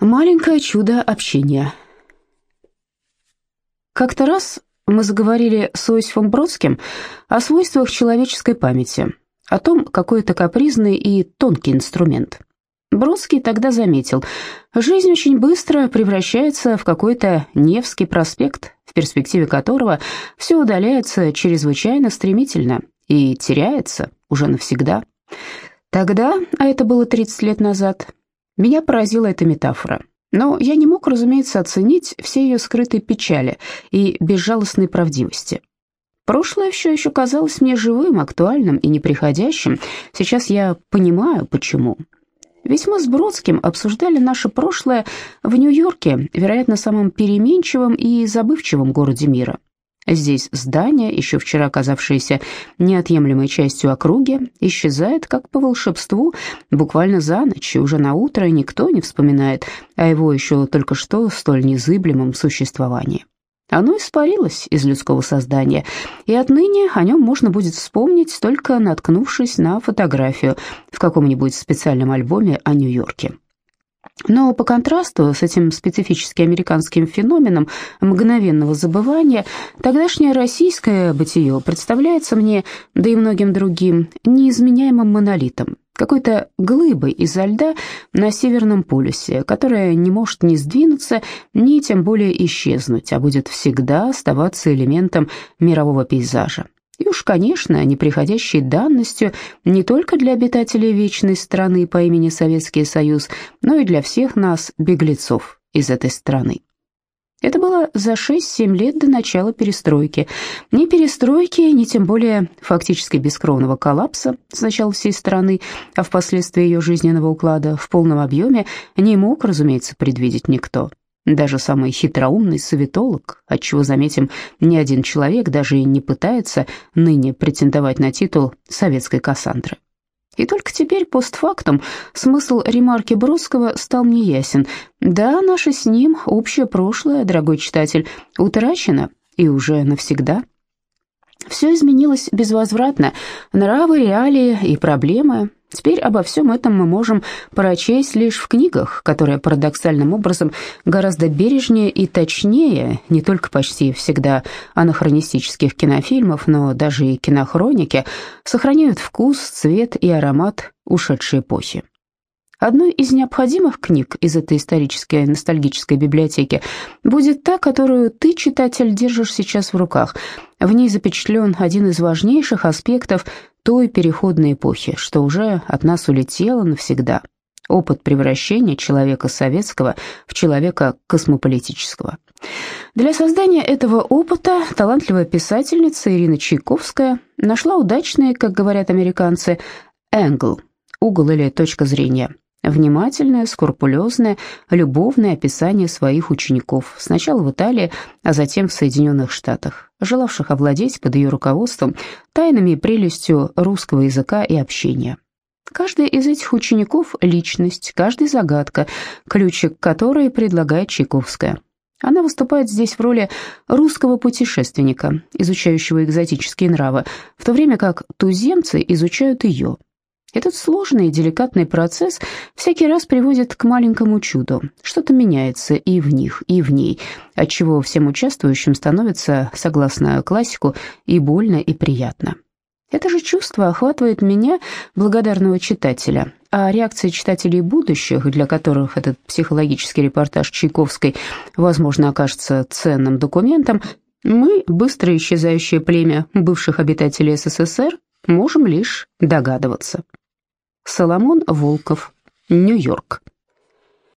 Маленькое чудо общения. Как-то раз мы заговорили с Иосифом Бродским о свойствах человеческой памяти, о том, какой это капризный и тонкий инструмент. Бродский тогда заметил, жизнь очень быстро превращается в какой-то Невский проспект, в перспективе которого все удаляется чрезвычайно стремительно и теряется уже навсегда. Тогда, а это было 30 лет назад, меня поразила эта метафора. Но я не мог, разумеется, оценить все ее скрытые печали и безжалостной правдивости. Прошлое все еще казалось мне живым, актуальным и неприходящим. Сейчас я понимаю, почему. Ведь мы с Бродским обсуждали наше прошлое в Нью-Йорке, вероятно, самом переменчивом и забывчивом городе мира. Здесь здание, еще вчера казавшееся неотъемлемой частью округи, исчезает как по волшебству буквально за ночь, и уже на утро никто не вспоминает о его еще только что столь незыблемом существовании. Оно испарилось из людского создания, и отныне о нем можно будет вспомнить, только наткнувшись на фотографию в каком-нибудь специальном альбоме о Нью-Йорке. Но по контрасту с этим специфически американским феноменом мгновенного забывания, тогдашнее российское бытие представляется мне, да и многим другим, неизменяемым монолитом, какой-то глыбой изо льда на Северном полюсе, которая не может ни сдвинуться, ни тем более исчезнуть, а будет всегда оставаться элементом мирового пейзажа. И уж, конечно, неприходящей данностью не только для обитателей вечной страны по имени Советский Союз, но и для всех нас, беглецов из этой страны. Это было за 6-7 лет до начала перестройки. Ни перестройки, ни тем более фактически бескровного коллапса сначала всей страны, а впоследствии ее жизненного уклада в полном объеме не мог, разумеется, предвидеть никто. Даже самый хитроумный советолог, отчего, заметим, ни один человек даже и не пытается ныне претендовать на титул советской Кассандры. И только теперь, постфактум, смысл ремарки Бродского стал мне ясен. Да, наше с ним общее прошлое, дорогой читатель, утрачено и уже навсегда. Все изменилось безвозвратно. Нравы, реалии и проблемы, Теперь обо всем этом мы можем прочесть лишь в книгах, которые парадоксальным образом гораздо бережнее и точнее, не только почти всегда анахронистических кинофильмов, но даже и кинохроники, сохраняют вкус, цвет и аромат ушедшей эпохи. Одной из необходимых книг из этой исторической ностальгической библиотеки будет та, которую ты, читатель, держишь сейчас в руках. В ней запечатлен один из важнейших аспектов той переходной эпохи, что уже от нас улетело навсегда. Опыт превращения человека советского в человека космополитического. Для создания этого опыта талантливая писательница Ирина Чайковская нашла удачный, как говорят американцы, «энгл» – угол или точка зрения. Внимательное, скрупулезное, любовное описание своих учеников, сначала в Италии, а затем в Соединенных Штатах желавших овладеть под ее руководством тайнами и прелестью русского языка и общения. Каждый из этих учеников – личность, каждый – загадка, ключик которой предлагает Чайковская. Она выступает здесь в роли русского путешественника, изучающего экзотические нравы, в то время как туземцы изучают ее – этот сложный и деликатный процесс всякий раз приводит к маленькому чуду. Что-то меняется и в них, и в ней, отчего всем участвующим становится, согласно классику, и больно, и приятно. Это же чувство охватывает меня, благодарного читателя, а реакции читателей будущих, для которых этот психологический репортаж Чайковской, возможно, окажется ценным документом, мы, быстро исчезающее племя бывших обитателей СССР, можем лишь догадываться. Соломон Волков, Нью-Йорк.